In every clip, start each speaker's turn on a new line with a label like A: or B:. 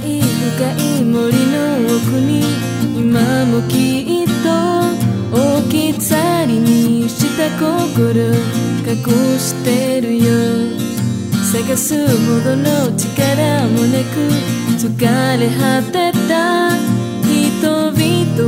A: 深い森の奥に今もきっと置き去りにした心隠してるよ。探すほどの力もなく疲れ果てた。人々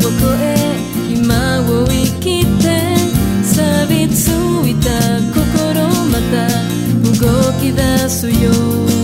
A: 今を生きて錆びついた心また動き出すよ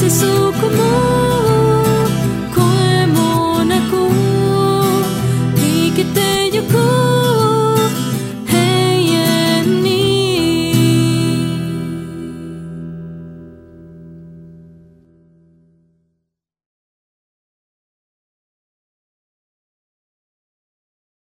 A: to so